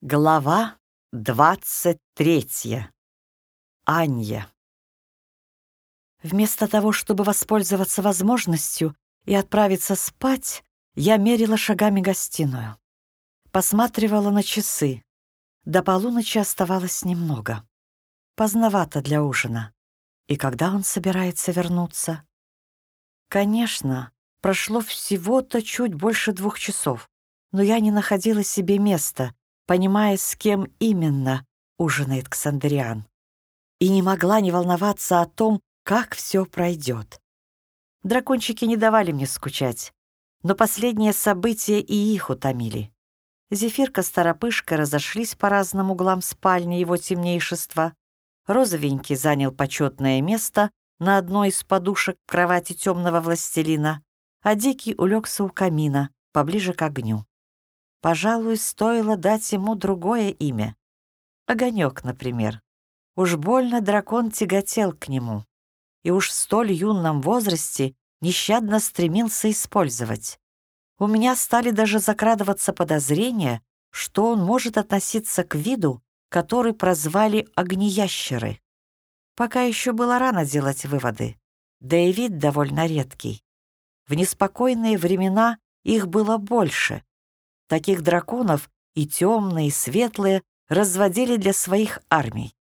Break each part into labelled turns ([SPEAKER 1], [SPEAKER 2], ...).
[SPEAKER 1] Глава двадцать третья. Анья. Вместо того, чтобы воспользоваться возможностью и отправиться спать, я мерила шагами гостиную. Посматривала на часы. До полуночи оставалось немного. Поздновато для ужина. И когда он собирается вернуться? Конечно, прошло всего-то чуть больше двух часов, но я не находила себе места — понимая, с кем именно ужинает Ксандриан, и не могла не волноваться о том, как все пройдет. Дракончики не давали мне скучать, но последние события и их утомили. Зефирка-старопышка разошлись по разным углам спальни его темнейшества. Розовенький занял почетное место на одной из подушек кровати темного властелина, а Дикий улегся у камина, поближе к огню. Пожалуй, стоило дать ему другое имя. Огонек, например. Уж больно дракон тяготел к нему. И уж в столь юном возрасте нещадно стремился использовать. У меня стали даже закрадываться подозрения, что он может относиться к виду, который прозвали огнеящеры. Пока еще было рано делать выводы, да и вид довольно редкий. В неспокойные времена их было больше, Таких драконов и темные, и светлые разводили для своих армий.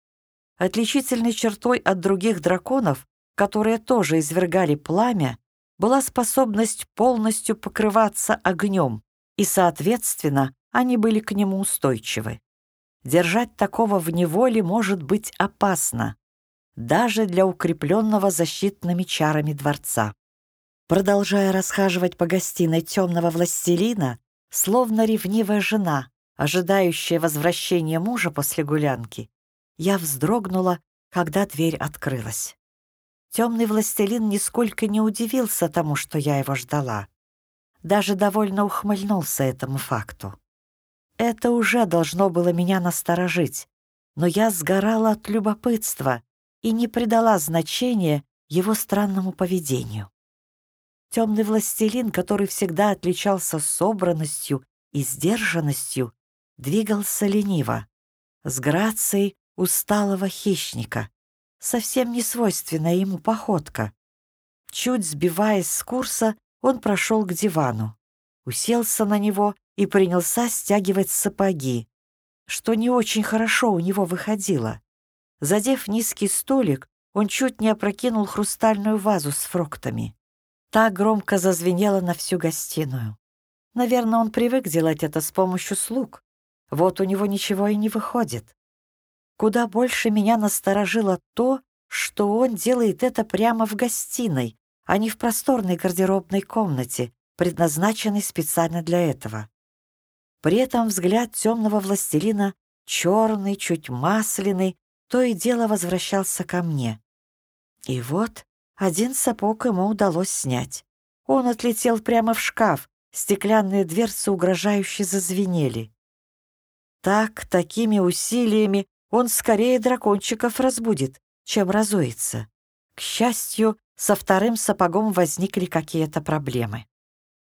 [SPEAKER 1] Отличительной чертой от других драконов, которые тоже извергали пламя, была способность полностью покрываться огнем, и, соответственно, они были к нему устойчивы. Держать такого в неволе может быть опасно, даже для укрепленного защитными чарами дворца. Продолжая расхаживать по гостиной темного властелина, Словно ревнивая жена, ожидающая возвращения мужа после гулянки, я вздрогнула, когда дверь открылась. Темный властелин нисколько не удивился тому, что я его ждала. Даже довольно ухмыльнулся этому факту. Это уже должно было меня насторожить, но я сгорала от любопытства и не придала значения его странному поведению. Темный властелин, который всегда отличался собранностью и сдержанностью, двигался лениво, с грацией усталого хищника, совсем не свойственная ему походка. Чуть сбиваясь с курса, он прошел к дивану, уселся на него и принялся стягивать сапоги, что не очень хорошо у него выходило. Задев низкий столик, он чуть не опрокинул хрустальную вазу с фруктами. Та громко зазвенела на всю гостиную. Наверное, он привык делать это с помощью слуг. Вот у него ничего и не выходит. Куда больше меня насторожило то, что он делает это прямо в гостиной, а не в просторной гардеробной комнате, предназначенной специально для этого. При этом взгляд темного властелина, черный, чуть масляный, то и дело возвращался ко мне. И вот один сапог ему удалось снять. Он отлетел прямо в шкаф, стеклянные дверцы угрожающе зазвенели. Так, такими усилиями он скорее дракончиков разбудит, чем разуется. К счастью, со вторым сапогом возникли какие-то проблемы.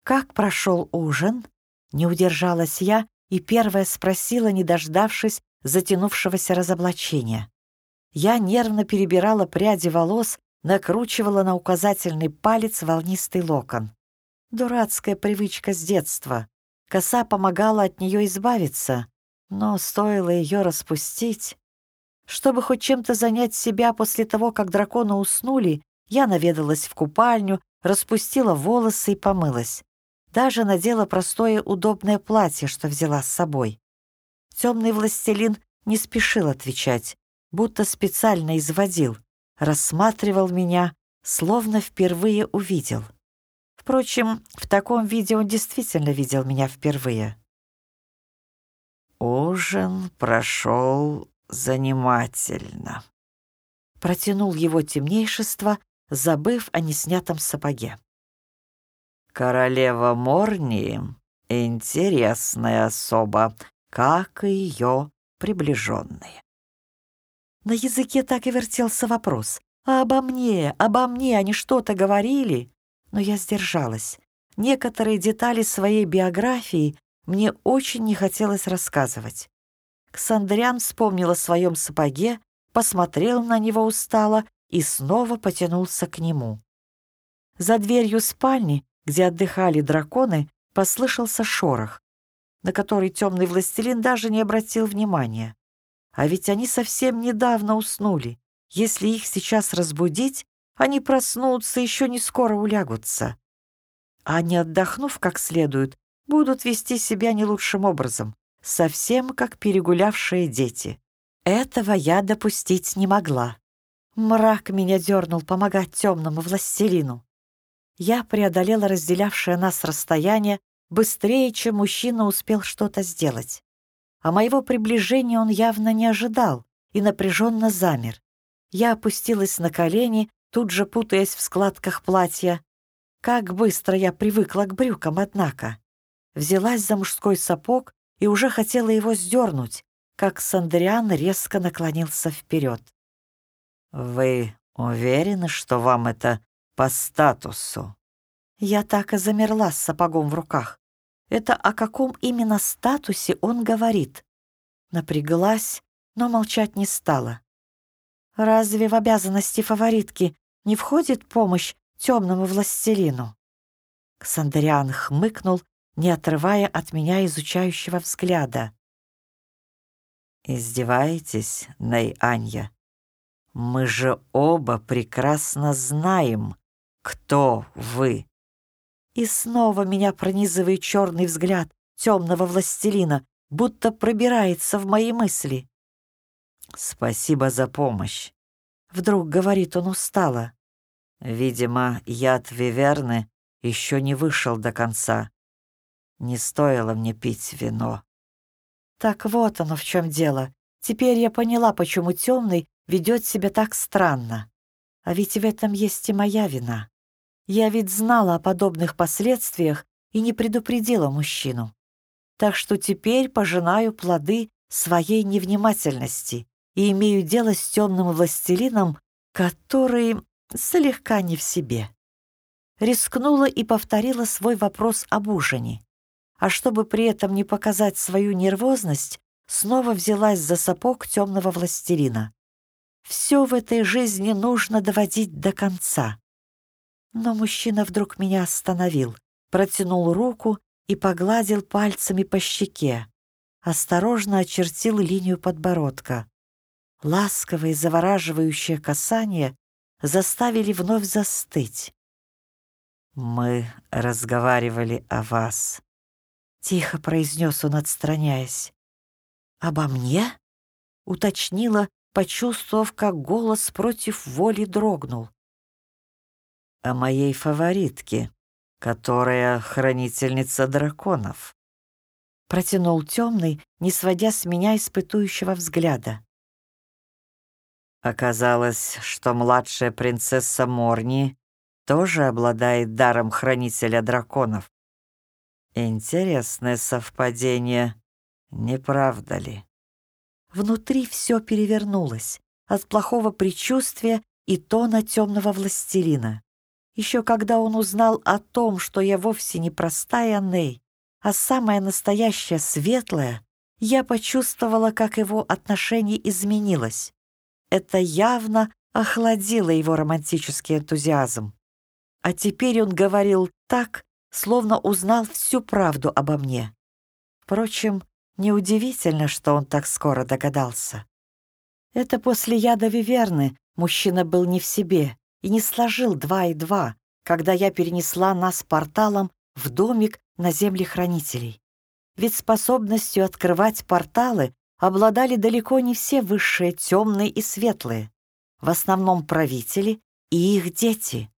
[SPEAKER 1] «Как прошел ужин?» Не удержалась я и первая спросила, не дождавшись затянувшегося разоблачения. Я нервно перебирала пряди волос, накручивала на указательный палец волнистый локон. Дурацкая привычка с детства. Коса помогала от нее избавиться, но стоило ее распустить. Чтобы хоть чем-то занять себя после того, как драконы уснули, я наведалась в купальню, распустила волосы и помылась. Даже надела простое удобное платье, что взяла с собой. Темный властелин не спешил отвечать, будто специально изводил рассматривал меня, словно впервые увидел. Впрочем, в таком виде он действительно видел меня впервые. «Ужин прошел занимательно», — протянул его темнейшество, забыв о неснятом сапоге. «Королева Морни — интересная особа, как и ее приближенные. На языке так и вертелся вопрос. «А обо мне, обо мне они что-то говорили?» Но я сдержалась. Некоторые детали своей биографии мне очень не хотелось рассказывать. Ксандриан вспомнил о своем сапоге, посмотрел на него устало и снова потянулся к нему. За дверью спальни, где отдыхали драконы, послышался шорох, на который темный властелин даже не обратил внимания. А ведь они совсем недавно уснули. Если их сейчас разбудить, они проснутся, еще не скоро улягутся. А не отдохнув как следует, будут вести себя не лучшим образом, совсем как перегулявшие дети. Этого я допустить не могла. Мрак меня дернул помогать темному властелину. Я преодолела разделявшее нас расстояние быстрее, чем мужчина успел что-то сделать. А моего приближения он явно не ожидал и напряженно замер. Я опустилась на колени, тут же путаясь в складках платья. Как быстро я привыкла к брюкам, однако. Взялась за мужской сапог и уже хотела его сдернуть, как Сандриан резко наклонился вперед. «Вы уверены, что вам это по статусу?» Я так и замерла с сапогом в руках. Это о каком именно статусе он говорит? Напряглась, но молчать не стала. Разве в обязанности фаворитки не входит помощь темному властелину? Ксандриан хмыкнул, не отрывая от меня изучающего взгляда. «Издеваетесь, Ней-Анья? Мы же оба прекрасно знаем, кто вы». И снова меня пронизывает черный взгляд темного властелина, будто пробирается в мои мысли. «Спасибо за помощь», — вдруг говорит он устало. «Видимо, яд Виверны еще не вышел до конца. Не стоило мне пить вино». Так вот оно в чем дело. Теперь я поняла, почему темный ведет себя так странно. А ведь в этом есть и моя вина. Я ведь знала о подобных последствиях и не предупредила мужчину. Так что теперь пожинаю плоды своей невнимательности и имею дело с темным властелином, который слегка не в себе. Рискнула и повторила свой вопрос об ужине. А чтобы при этом не показать свою нервозность, снова взялась за сапог темного властелина. Все в этой жизни нужно доводить до конца. Но мужчина вдруг меня остановил, протянул руку и погладил пальцами по щеке, осторожно очертил линию подбородка. Ласковое и завораживающее касание заставили вновь застыть. «Мы разговаривали о вас», — тихо произнес он, отстраняясь. «Обо мне?» — уточнила, почувствовав, как голос против воли дрогнул о моей фаворитке, которая хранительница драконов. Протянул темный, не сводя с меня испытующего взгляда. Оказалось, что младшая принцесса Морни тоже обладает даром хранителя драконов. Интересное совпадение, не правда ли? Внутри все перевернулось от плохого предчувствия и тона темного властелина. Еще когда он узнал о том, что я вовсе не простая Ней, а самая настоящая светлая, я почувствовала, как его отношение изменилось. Это явно охладило его романтический энтузиазм. А теперь он говорил так, словно узнал всю правду обо мне. Впрочем, неудивительно, что он так скоро догадался. Это после яда Виверны мужчина был не в себе, и не сложил два и два, когда я перенесла нас порталом в домик на земле хранителей. Ведь способностью открывать порталы обладали далеко не все высшие темные и светлые, в основном правители и их дети.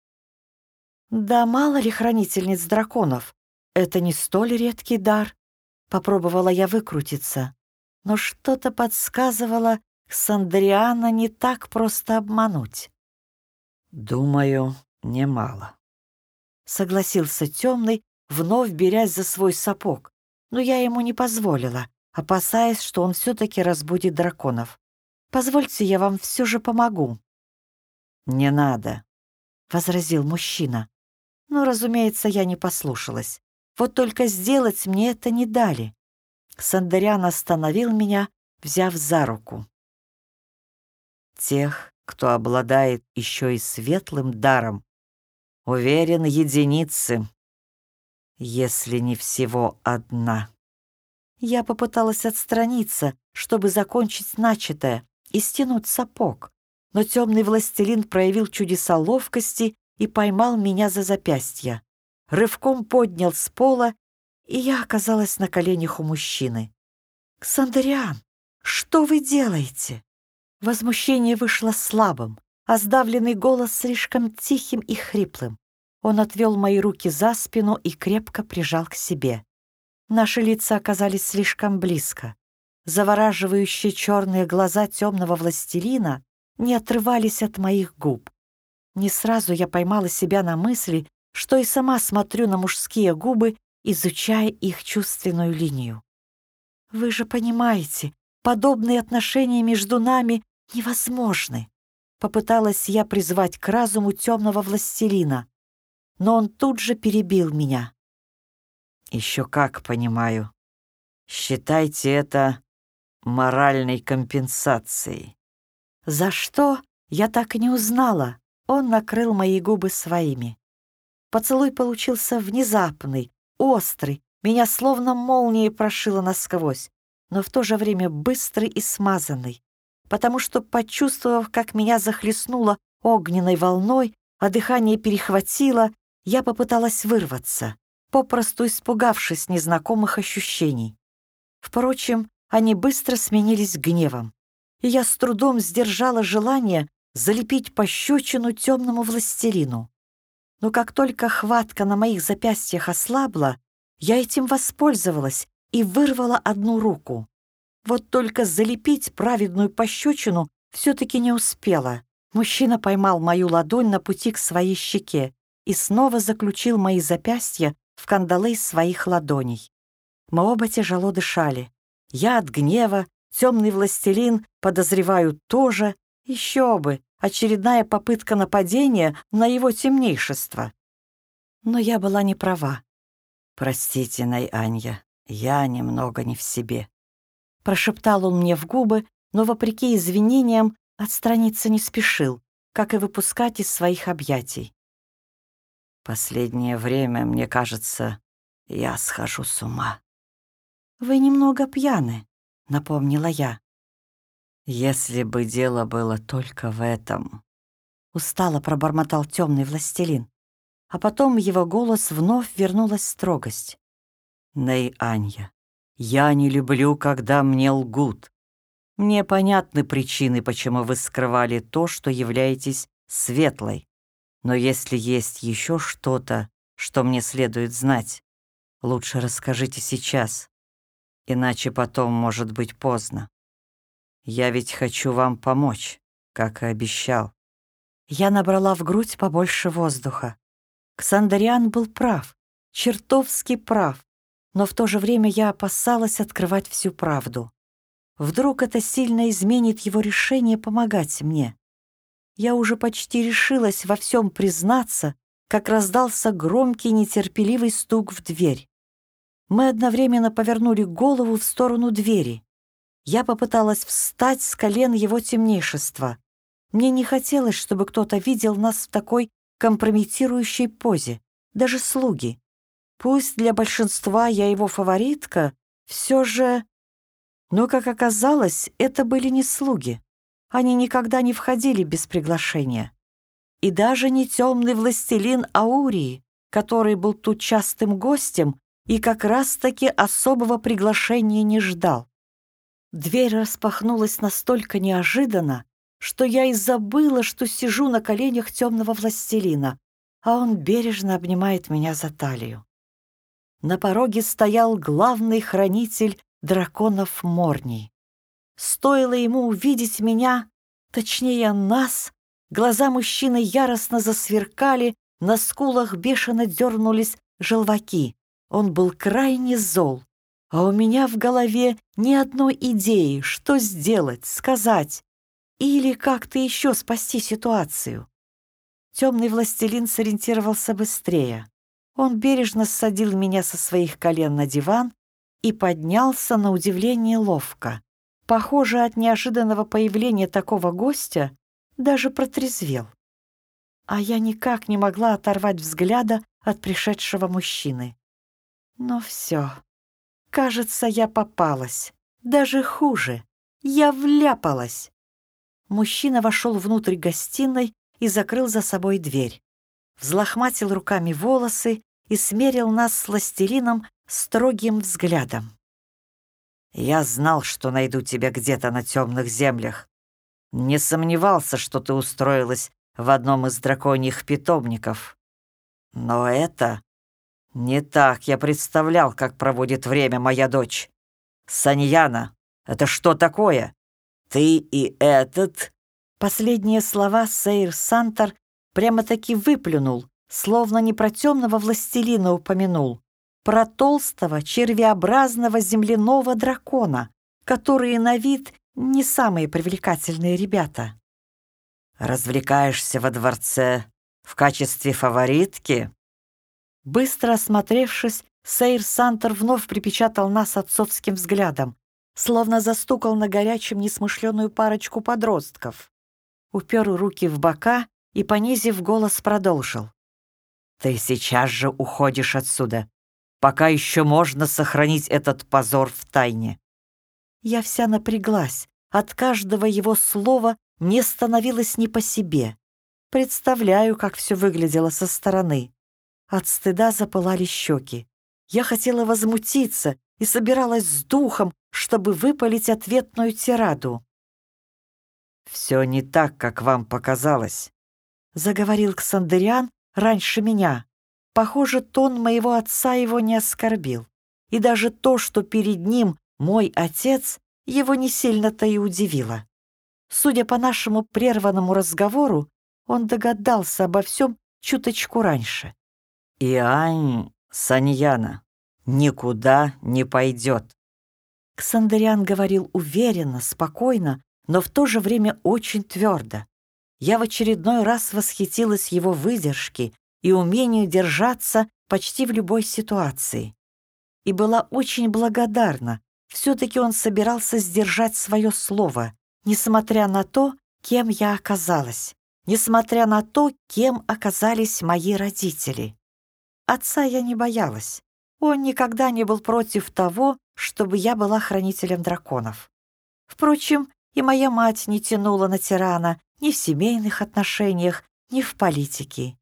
[SPEAKER 1] Да мало ли хранительниц драконов, это не столь редкий дар. Попробовала я выкрутиться, но что-то подсказывало, Сандриана не так просто обмануть. «Думаю, немало», — согласился темный, вновь берясь за свой сапог, но я ему не позволила, опасаясь, что он все-таки разбудит драконов. «Позвольте, я вам все же помогу». «Не надо», — возразил мужчина. Но, разумеется, я не послушалась. Вот только сделать мне это не дали. Сандарян остановил меня, взяв за руку. Тех, кто обладает еще и светлым даром, уверен, единицы, если не всего одна. Я попыталась отстраниться, чтобы закончить начатое и стянуть сапог, но темный властелин проявил чудеса ловкости и поймал меня за запястье. Рывком поднял с пола, и я оказалась на коленях у мужчины. «Ксандриан, что вы делаете?» Возмущение вышло слабым, а сдавленный голос слишком тихим и хриплым. Он отвел мои руки за спину и крепко прижал к себе. Наши лица оказались слишком близко. Завораживающие черные глаза темного властелина не отрывались от моих губ. Не сразу я поймала себя на мысли, что и сама смотрю на мужские губы, изучая их чувственную линию. Вы же понимаете, подобные отношения между нами невозможны. Попыталась я призвать к разуму темного властелина, но он тут же перебил меня. Еще как понимаю. Считайте это моральной компенсацией. За что, я так и не узнала. Он накрыл мои губы своими. Поцелуй получился внезапный, острый, меня словно молнией прошило насквозь, но в то же время быстрый и смазанный, потому что, почувствовав, как меня захлестнуло огненной волной, а дыхание перехватило, я попыталась вырваться, попросту испугавшись незнакомых ощущений. Впрочем, они быстро сменились гневом, и я с трудом сдержала желание залепить пощечину темному властелину. Но как только хватка на моих запястьях ослабла, я этим воспользовалась и вырвала одну руку. Вот только залепить праведную пощечину все-таки не успела. Мужчина поймал мою ладонь на пути к своей щеке и снова заключил мои запястья в кандалы своих ладоней. Мы оба тяжело дышали. Я от гнева, темный властелин, подозреваю, тоже. Еще бы, очередная попытка нападения на его темнейшество. Но я была не права. «Простите, Найанья, я немного не в себе». Прошептал он мне в губы, но, вопреки извинениям, отстраниться не спешил, как и выпускать из своих объятий. «Последнее время, мне кажется, я схожу с ума». «Вы немного пьяны», — напомнила я. «Если бы дело было только в этом», — устало пробормотал темный властелин а потом его голос вновь вернулась строгость. «Ней Анья, я не люблю, когда мне лгут. Мне понятны причины, почему вы скрывали то, что являетесь светлой. Но если есть еще что-то, что мне следует знать, лучше расскажите сейчас, иначе потом может быть поздно. Я ведь хочу вам помочь, как и обещал». Я набрала в грудь побольше воздуха. Ксандариан был прав, чертовски прав, но в то же время я опасалась открывать всю правду. Вдруг это сильно изменит его решение помогать мне. Я уже почти решилась во всем признаться, как раздался громкий нетерпеливый стук в дверь. Мы одновременно повернули голову в сторону двери. Я попыталась встать с колен его темнейшества. Мне не хотелось, чтобы кто-то видел нас в такой компрометирующей позе, даже слуги. Пусть для большинства я его фаворитка, все же... Но, как оказалось, это были не слуги. Они никогда не входили без приглашения. И даже не темный властелин Аурии, который был тут частым гостем и как раз-таки особого приглашения не ждал. Дверь распахнулась настолько неожиданно, что я и забыла, что сижу на коленях темного властелина, а он бережно обнимает меня за талию. На пороге стоял главный хранитель драконов Морний. Стоило ему увидеть меня, точнее нас, глаза мужчины яростно засверкали, на скулах бешено дернулись желваки. Он был крайне зол, а у меня в голове ни одной идеи, что сделать, сказать. Или как-то еще спасти ситуацию. Темный властелин сориентировался быстрее. Он бережно ссадил меня со своих колен на диван и поднялся на удивление ловко. похоже, от неожиданного появления такого гостя даже протрезвел. А я никак не могла оторвать взгляда от пришедшего мужчины. Но все. Кажется, я попалась. Даже хуже. Я вляпалась. Мужчина вошел внутрь гостиной и закрыл за собой дверь. Взлохматил руками волосы и смерил нас с властелином строгим взглядом. «Я знал, что найду тебя где-то на темных землях. Не сомневался, что ты устроилась в одном из драконьих питомников. Но это не так я представлял, как проводит время моя дочь. Саньяна, это что такое? Ты и этот...» Последние слова Сейр Сантор прямо-таки выплюнул, словно не про темного властелина упомянул, про толстого, червеобразного земляного дракона, которые на вид не самые привлекательные ребята. «Развлекаешься во дворце в качестве фаворитки?» Быстро осмотревшись, Сейр Сантер вновь припечатал нас отцовским взглядом, словно застукал на горячем несмышленую парочку подростков. Упер руки в бока и, понизив голос, продолжил. «Ты сейчас же уходишь отсюда, пока еще можно сохранить этот позор в тайне». Я вся напряглась. От каждого его слова мне становилось не по себе. Представляю, как все выглядело со стороны. От стыда запылали щеки. Я хотела возмутиться и собиралась с духом, чтобы выпалить ответную тираду. «Все не так, как вам показалось», — заговорил Ксандериан раньше меня. Похоже, тон моего отца его не оскорбил. И даже то, что перед ним мой отец, его не сильно-то и удивило. Судя по нашему прерванному разговору, он догадался обо всем чуточку раньше. «Иань Саньяна никуда не пойдет. Ксандериан говорил уверенно, спокойно, но в то же время очень твердо. Я в очередной раз восхитилась его выдержке и умению держаться почти в любой ситуации. И была очень благодарна. Все-таки он собирался сдержать свое слово, несмотря на то, кем я оказалась, несмотря на то, кем оказались мои родители. Отца я не боялась. Он никогда не был против того, чтобы я была хранителем драконов. Впрочем, и моя мать не тянула на тирана ни в семейных отношениях, ни в политике.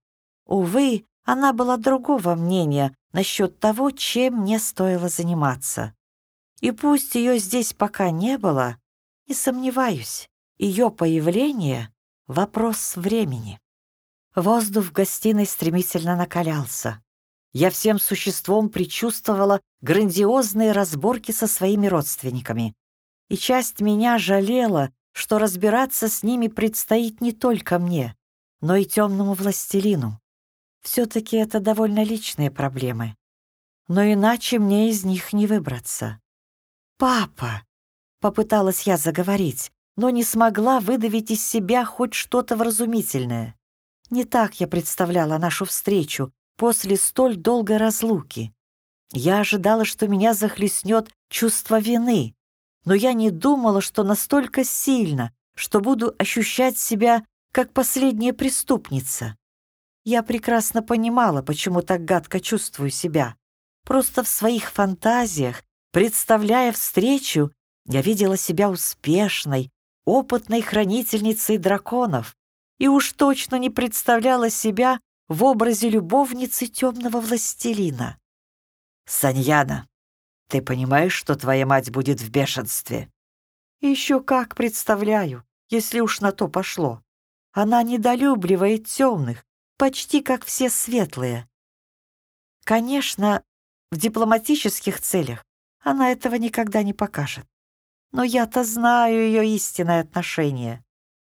[SPEAKER 1] Увы, она была другого мнения насчет того, чем мне стоило заниматься. И пусть ее здесь пока не было, не сомневаюсь, ее появление — вопрос времени. Воздух в гостиной стремительно накалялся. Я всем существом предчувствовала грандиозные разборки со своими родственниками. И часть меня жалела, что разбираться с ними предстоит не только мне, но и темному властелину. Все-таки это довольно личные проблемы. Но иначе мне из них не выбраться. «Папа!» — попыталась я заговорить, но не смогла выдавить из себя хоть что-то вразумительное. Не так я представляла нашу встречу, после столь долгой разлуки. Я ожидала, что меня захлестнет чувство вины, но я не думала, что настолько сильно, что буду ощущать себя как последняя преступница. Я прекрасно понимала, почему так гадко чувствую себя. Просто в своих фантазиях, представляя встречу, я видела себя успешной, опытной хранительницей драконов и уж точно не представляла себя в образе любовницы темного властелина. «Саньяна, ты понимаешь, что твоя мать будет в бешенстве?» «Еще как представляю, если уж на то пошло. Она недолюбливает темных, почти как все светлые. Конечно, в дипломатических целях она этого никогда не покажет. Но я-то знаю ее истинное отношение.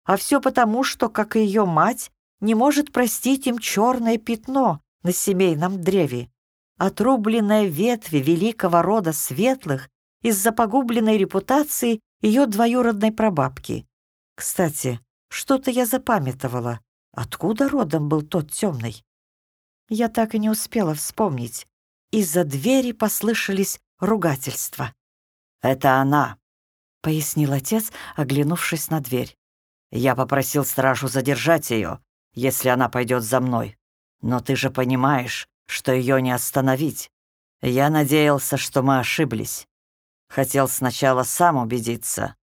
[SPEAKER 1] А все потому, что, как и ее мать, не может простить им черное пятно на семейном древе, отрубленная ветви великого рода светлых из-за погубленной репутации ее двоюродной прабабки. Кстати, что-то я запамятовала. Откуда родом был тот темный? Я так и не успела вспомнить. Из-за двери послышались ругательства. «Это она!» пояснил отец, оглянувшись на дверь. «Я попросил стражу задержать ее, если она пойдет за мной. Но ты же понимаешь, что ее не остановить. Я надеялся, что мы ошиблись. Хотел сначала сам убедиться,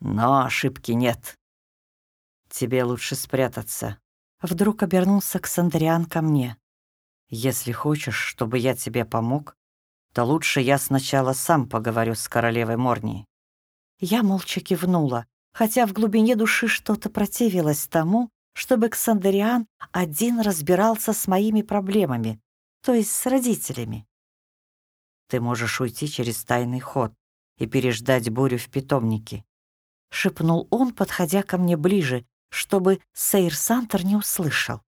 [SPEAKER 1] но ошибки нет. Тебе лучше спрятаться». Вдруг обернулся Ксандриан ко мне. «Если хочешь, чтобы я тебе помог, то лучше я сначала сам поговорю с королевой Морнии». Я молча кивнула, хотя в глубине души что-то противилось тому, чтобы Ксандериан один разбирался с моими проблемами, то есть с родителями. «Ты можешь уйти через тайный ход и переждать бурю в питомнике», — шепнул он, подходя ко мне ближе, чтобы Сейр Сантер не услышал.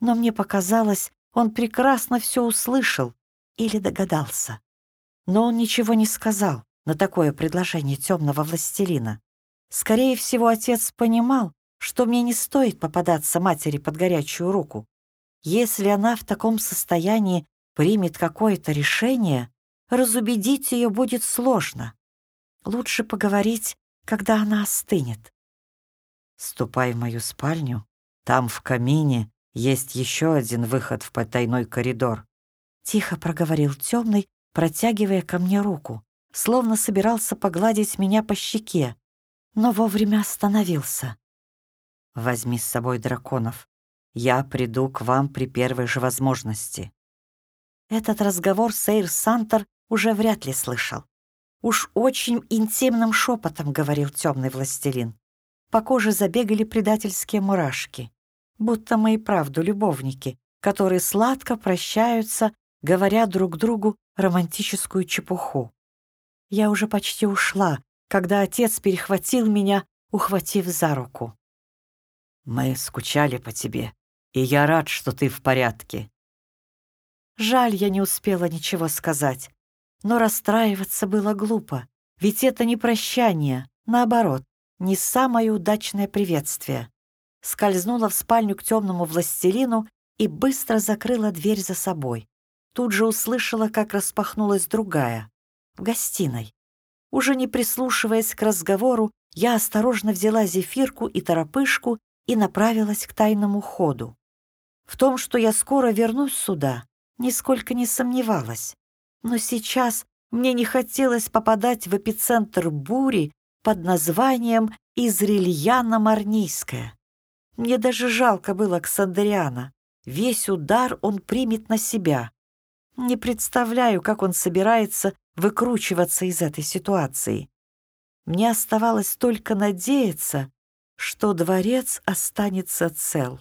[SPEAKER 1] Но мне показалось, он прекрасно все услышал или догадался. Но он ничего не сказал на такое предложение темного властелина. Скорее всего, отец понимал, что мне не стоит попадаться матери под горячую руку. Если она в таком состоянии примет какое-то решение, разубедить ее будет сложно. Лучше поговорить, когда она остынет. Ступай в мою спальню. Там, в камине, есть еще один выход в потайной коридор. Тихо проговорил темный, протягивая ко мне руку, словно собирался погладить меня по щеке, но вовремя остановился. Возьми с собой драконов. Я приду к вам при первой же возможности. Этот разговор Сейр Сантер уже вряд ли слышал. Уж очень интимным шепотом говорил темный властелин. По коже забегали предательские мурашки, будто мы и правду любовники, которые сладко прощаются, говоря друг другу романтическую чепуху. Я уже почти ушла, когда отец перехватил меня, ухватив за руку. «Мы скучали по тебе, и я рад, что ты в порядке». Жаль, я не успела ничего сказать, но расстраиваться было глупо, ведь это не прощание, наоборот, не самое удачное приветствие. Скользнула в спальню к темному властелину и быстро закрыла дверь за собой. Тут же услышала, как распахнулась другая, в гостиной. Уже не прислушиваясь к разговору, я осторожно взяла зефирку и торопышку и направилась к тайному ходу. В том, что я скоро вернусь сюда, нисколько не сомневалась. Но сейчас мне не хотелось попадать в эпицентр бури под названием «Изрильяна Марнийская». Мне даже жалко было Ксандериана. Весь удар он примет на себя. Не представляю, как он собирается выкручиваться из этой ситуации. Мне оставалось только надеяться, что дворец останется цел.